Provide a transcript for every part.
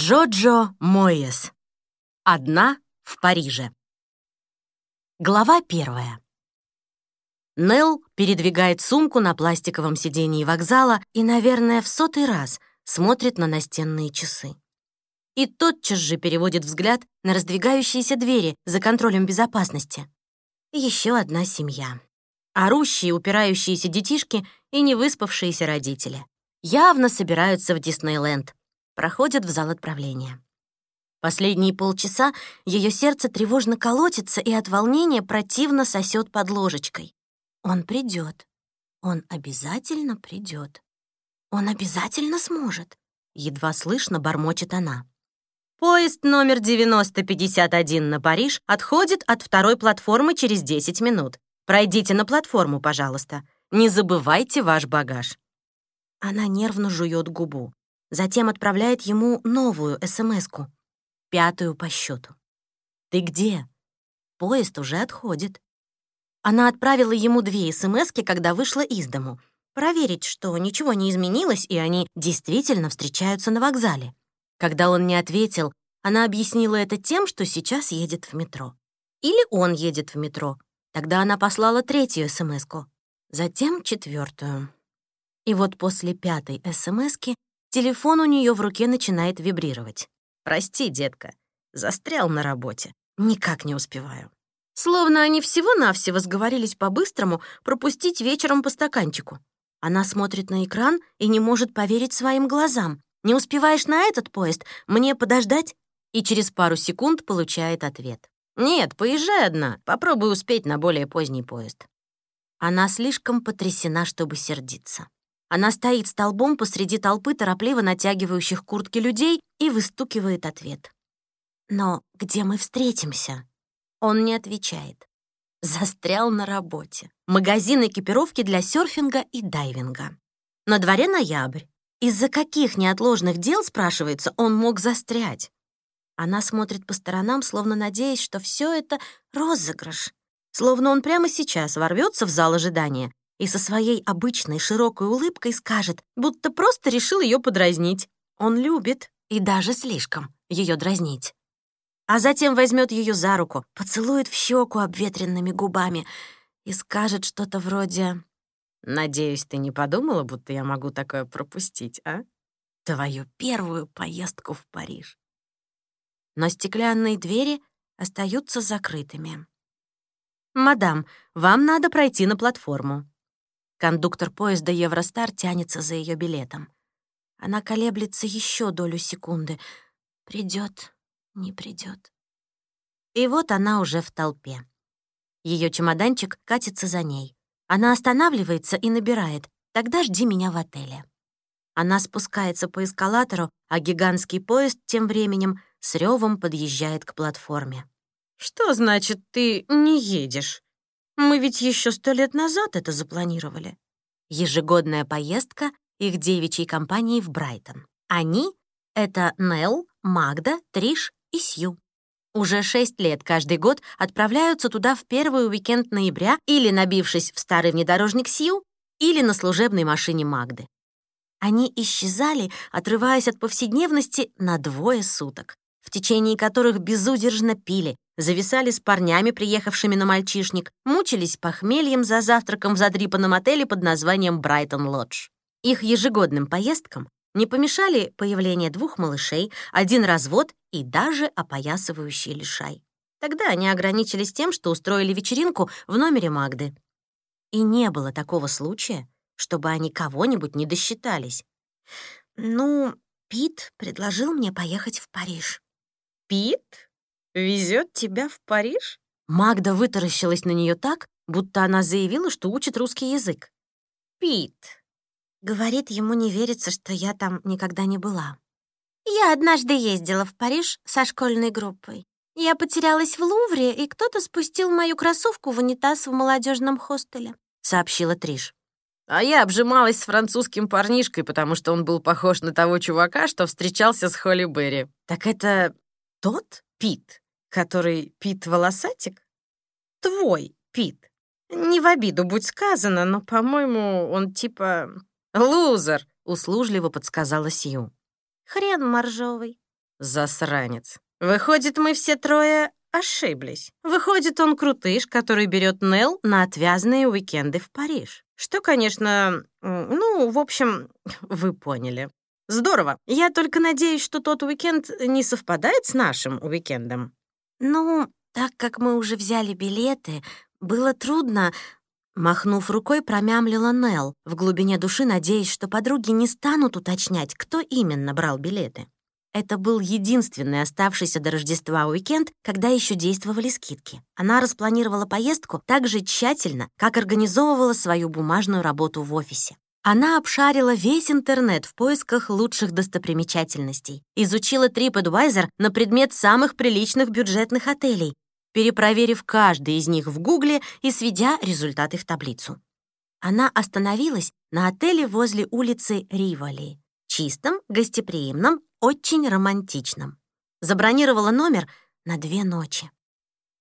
Джоджо Моэс. Одна в Париже. Глава первая. Нелл передвигает сумку на пластиковом сидении вокзала и, наверное, в сотый раз смотрит на настенные часы. И тотчас же переводит взгляд на раздвигающиеся двери за контролем безопасности. Еще одна семья. Орущие, упирающиеся детишки и невыспавшиеся родители. Явно собираются в Диснейленд, проходят в зал отправления. Последние полчаса ее сердце тревожно колотится и от волнения противно сосет под ложечкой. Он придет. Он обязательно придет. Он обязательно сможет. Едва слышно бормочет она. Поезд номер 9051 на Париж отходит от второй платформы через 10 минут. Пройдите на платформу, пожалуйста. Не забывайте ваш багаж. Она нервно жует губу. Затем отправляет ему новую СМСку, пятую по счету. «Ты где?» Поезд уже отходит. Она отправила ему две СМСки, когда вышла из дому. Проверить, что ничего не изменилось, и они действительно встречаются на вокзале. Когда он не ответил, она объяснила это тем, что сейчас едет в метро. Или он едет в метро. Тогда она послала третью СМСку, затем четвертую. И вот после пятой СМСки Телефон у нее в руке начинает вибрировать. «Прости, детка, застрял на работе. Никак не успеваю». Словно они всего-навсего сговорились по-быстрому пропустить вечером по стаканчику. Она смотрит на экран и не может поверить своим глазам. «Не успеваешь на этот поезд? Мне подождать?» И через пару секунд получает ответ. «Нет, поезжай одна. Попробуй успеть на более поздний поезд». Она слишком потрясена, чтобы сердиться. Она стоит столбом посреди толпы торопливо натягивающих куртки людей и выстукивает ответ. «Но где мы встретимся?» Он не отвечает. Застрял на работе. Магазин экипировки для серфинга и дайвинга. На дворе ноябрь. Из-за каких неотложных дел, спрашивается, он мог застрять? Она смотрит по сторонам, словно надеясь, что все это розыгрыш. Словно он прямо сейчас ворвется в зал ожидания и со своей обычной широкой улыбкой скажет, будто просто решил ее подразнить. Он любит, и даже слишком, ее дразнить. А затем возьмет ее за руку, поцелует в щеку обветренными губами и скажет что-то вроде «Надеюсь, ты не подумала, будто я могу такое пропустить, а? Твою первую поездку в Париж». Но стеклянные двери остаются закрытыми. «Мадам, вам надо пройти на платформу», Кондуктор поезда Евростар тянется за ее билетом. Она колеблется еще долю секунды. Придет, не придет. И вот она уже в толпе. Ее чемоданчик катится за ней. Она останавливается и набирает «Тогда жди меня в отеле». Она спускается по эскалатору, а гигантский поезд тем временем с ревом подъезжает к платформе. «Что значит, ты не едешь?» Мы ведь еще сто лет назад это запланировали. Ежегодная поездка их девичьей компании в Брайтон. Они — это Нелл, Магда, Триш и Сью. Уже шесть лет каждый год отправляются туда в первый уикенд ноября или набившись в старый внедорожник Сью, или на служебной машине Магды. Они исчезали, отрываясь от повседневности на двое суток, в течение которых безудержно пили, зависали с парнями, приехавшими на мальчишник, мучились похмельем за завтраком в задрипанном отеле под названием «Брайтон Лодж». Их ежегодным поездкам не помешали появление двух малышей, один развод и даже опоясывающий лишай. Тогда они ограничились тем, что устроили вечеринку в номере Магды. И не было такого случая, чтобы они кого-нибудь не досчитались. Ну, Пит предложил мне поехать в Париж. Пит? Везет тебя в Париж? Магда вытаращилась на нее так, будто она заявила, что учит русский язык. Пит. Говорит, ему не верится, что я там никогда не была. Я однажды ездила в Париж со школьной группой. Я потерялась в Лувре, и кто-то спустил мою кроссовку в унитаз в молодежном хостеле, сообщила Триш. А я обжималась с французским парнишкой, потому что он был похож на того чувака, что встречался с Холли Берри. Так это тот Пит, который Пит Волосатик? Твой Пит. Не в обиду будь сказано, но, по-моему, он типа лузер, услужливо подсказала Сью. Хрен моржовый. Засранец. Выходит, мы все трое ошиблись. Выходит, он крутыш, который берет Нелл на отвязные уикенды в Париж. Что, конечно, ну, в общем, вы поняли. Здорово. Я только надеюсь, что тот уикенд не совпадает с нашим уикендом. Ну, так как мы уже взяли билеты, было трудно, Махнув рукой, промямлила Нелл, в глубине души надеясь, что подруги не станут уточнять, кто именно брал билеты. Это был единственный оставшийся до Рождества уикенд, когда еще действовали скидки. Она распланировала поездку так же тщательно, как организовывала свою бумажную работу в офисе. Она обшарила весь интернет в поисках лучших достопримечательностей, изучила TripAdvisor на предмет самых приличных бюджетных отелей, перепроверив каждый из них в Гугле и сведя результаты в таблицу. Она остановилась на отеле возле улицы Риволи, чистом, гостеприимном, очень романтичном. Забронировала номер на две ночи.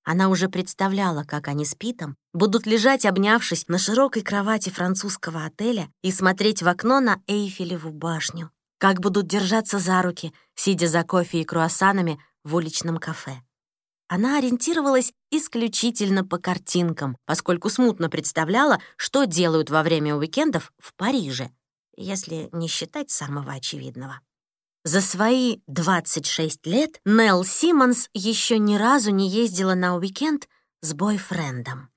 Она уже представляла, как они с Питом будут лежать, обнявшись на широкой кровати французского отеля и смотреть в окно на Эйфелеву башню, как будут держаться за руки, сидя за кофе и круассанами в уличном кафе. Она ориентировалась исключительно по картинкам, поскольку смутно представляла, что делают во время уикендов в Париже, если не считать самого очевидного. За свои 26 лет Нелл Симмонс еще ни разу не ездила на уикенд с бойфрендом.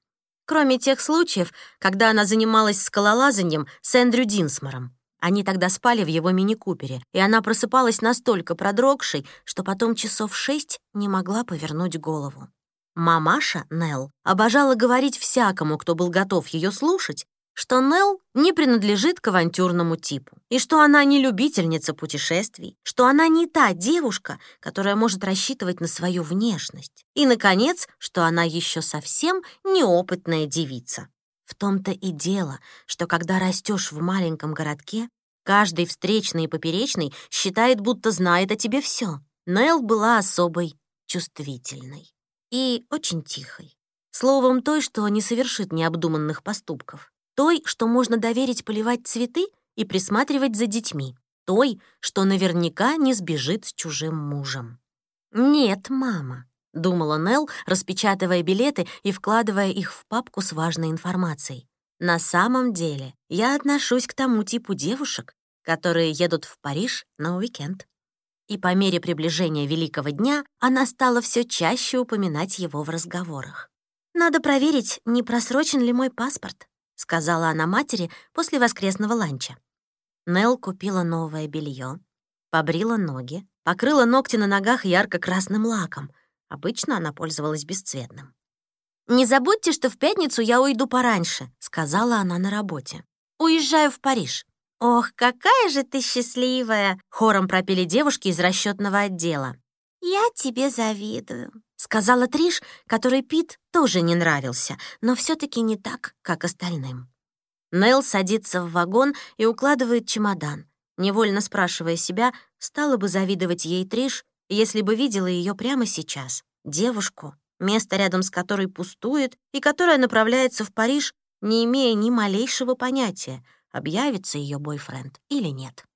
Кроме тех случаев, когда она занималась скалолазанием с Эндрю Динсмором. Они тогда спали в его мини-купере, и она просыпалась настолько продрогшей, что потом часов шесть не могла повернуть голову. Мамаша, Нелл, обожала говорить всякому, кто был готов ее слушать, что Нелл не принадлежит к авантюрному типу, и что она не любительница путешествий, что она не та девушка, которая может рассчитывать на свою внешность, и, наконец, что она еще совсем неопытная девица. В том-то и дело, что когда растешь в маленьком городке, каждый встречный и поперечный считает, будто знает о тебе все. Нелл была особой чувствительной и очень тихой. Словом, той, что не совершит необдуманных поступков. Той, что можно доверить поливать цветы и присматривать за детьми. Той, что наверняка не сбежит с чужим мужем. «Нет, мама», — думала Нелл, распечатывая билеты и вкладывая их в папку с важной информацией. «На самом деле я отношусь к тому типу девушек, которые едут в Париж на уикенд». И по мере приближения Великого дня она стала все чаще упоминать его в разговорах. «Надо проверить, не просрочен ли мой паспорт», — сказала она матери после воскресного ланча. Нелл купила новое белье, побрила ноги, покрыла ногти на ногах ярко-красным лаком — Обычно она пользовалась бесцветным. «Не забудьте, что в пятницу я уйду пораньше», — сказала она на работе. «Уезжаю в Париж». «Ох, какая же ты счастливая!» — хором пропели девушки из расчетного отдела. «Я тебе завидую», — сказала Триш, которой Пит тоже не нравился, но все таки не так, как остальным. Нелл садится в вагон и укладывает чемодан, невольно спрашивая себя, стала бы завидовать ей Триш, если бы видела ее прямо сейчас, девушку, место рядом с которой пустует и которая направляется в Париж, не имея ни малейшего понятия, объявится ее бойфренд или нет.